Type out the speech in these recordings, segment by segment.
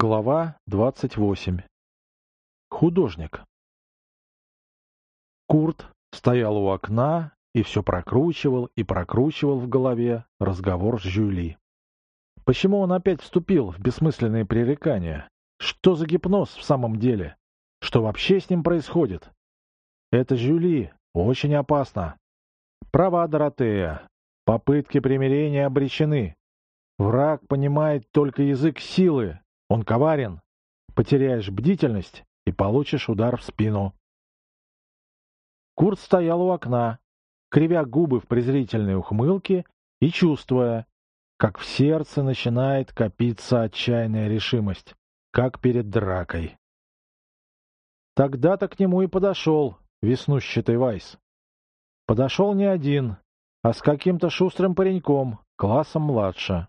Глава 28. Художник. Курт стоял у окна и все прокручивал и прокручивал в голове разговор с Жюли. Почему он опять вступил в бессмысленные пререкания? Что за гипноз в самом деле? Что вообще с ним происходит? Это Жюли. Очень опасно. Права Доротея. Попытки примирения обречены. Враг понимает только язык силы, он коварен. Потеряешь бдительность и получишь удар в спину. Курт стоял у окна, кривя губы в презрительной ухмылке и чувствуя, как в сердце начинает копиться отчаянная решимость, как перед дракой. Тогда-то к нему и подошел веснущатый Вайс. Подошел не один, а с каким-то шустрым пареньком, классом младше.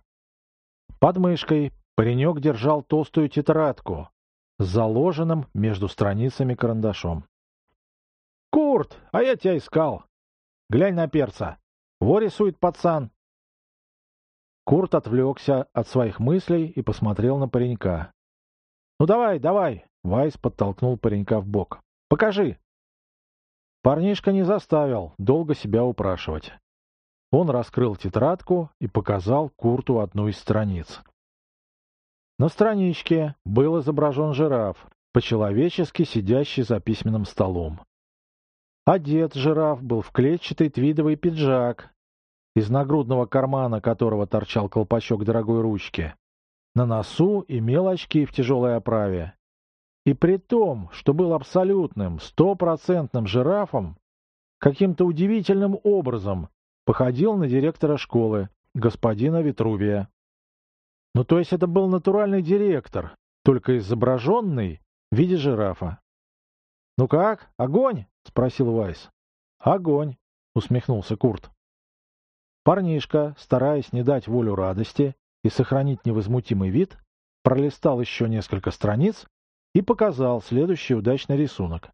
Под мышкой Паренек держал толстую тетрадку с заложенным между страницами карандашом. «Курт, а я тебя искал! Глянь на перца! Во рисует пацан!» Курт отвлекся от своих мыслей и посмотрел на паренька. «Ну давай, давай!» — Вайс подтолкнул паренька в бок. «Покажи!» Парнишка не заставил долго себя упрашивать. Он раскрыл тетрадку и показал Курту одну из страниц. На страничке был изображен жираф, по-человечески сидящий за письменным столом. Одет жираф был в клетчатый твидовый пиджак, из нагрудного кармана которого торчал колпачок дорогой ручки. На носу имел очки в тяжелой оправе. И при том, что был абсолютным, стопроцентным жирафом, каким-то удивительным образом походил на директора школы, господина Витрувия. Ну, то есть это был натуральный директор, только изображенный в виде жирафа. «Ну как, огонь?» — спросил Вайс. «Огонь», — усмехнулся Курт. Парнишка, стараясь не дать волю радости и сохранить невозмутимый вид, пролистал еще несколько страниц и показал следующий удачный рисунок.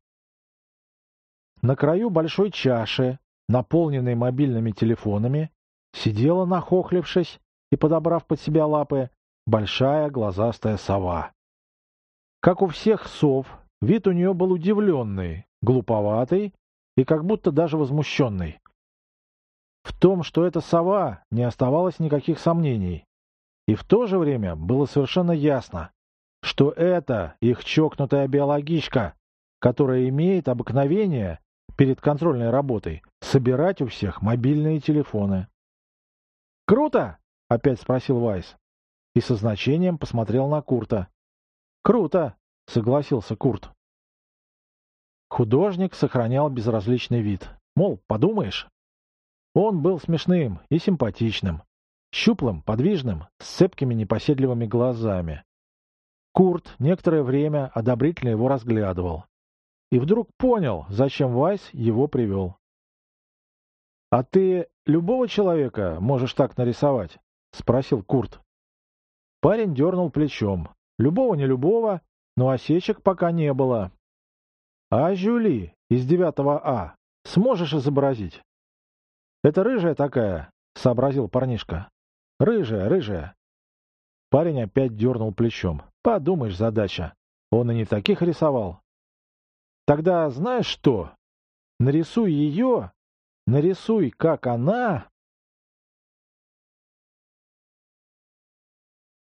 На краю большой чаши, наполненной мобильными телефонами, сидела, нахохлившись, и, подобрав под себя лапы, большая глазастая сова. Как у всех сов, вид у нее был удивленный, глуповатый и как будто даже возмущенный. В том, что это сова, не оставалось никаких сомнений. И в то же время было совершенно ясно, что это их чокнутая биологичка, которая имеет обыкновение перед контрольной работой собирать у всех мобильные телефоны. «Круто!» — опять спросил Вайс. И со значением посмотрел на Курта. «Круто!» — согласился Курт. Художник сохранял безразличный вид. Мол, подумаешь? Он был смешным и симпатичным, щуплым, подвижным, с цепкими непоседливыми глазами. Курт некоторое время одобрительно его разглядывал. И вдруг понял, зачем Вайс его привел. «А ты любого человека можешь так нарисовать?» — спросил Курт. Парень дернул плечом. Любого не любого, но осечек пока не было. «А Жюли из девятого А сможешь изобразить?» «Это рыжая такая», — сообразил парнишка. «Рыжая, рыжая». Парень опять дернул плечом. «Подумаешь, задача. Он и не таких рисовал». «Тогда знаешь что? Нарисуй ее, нарисуй, как она,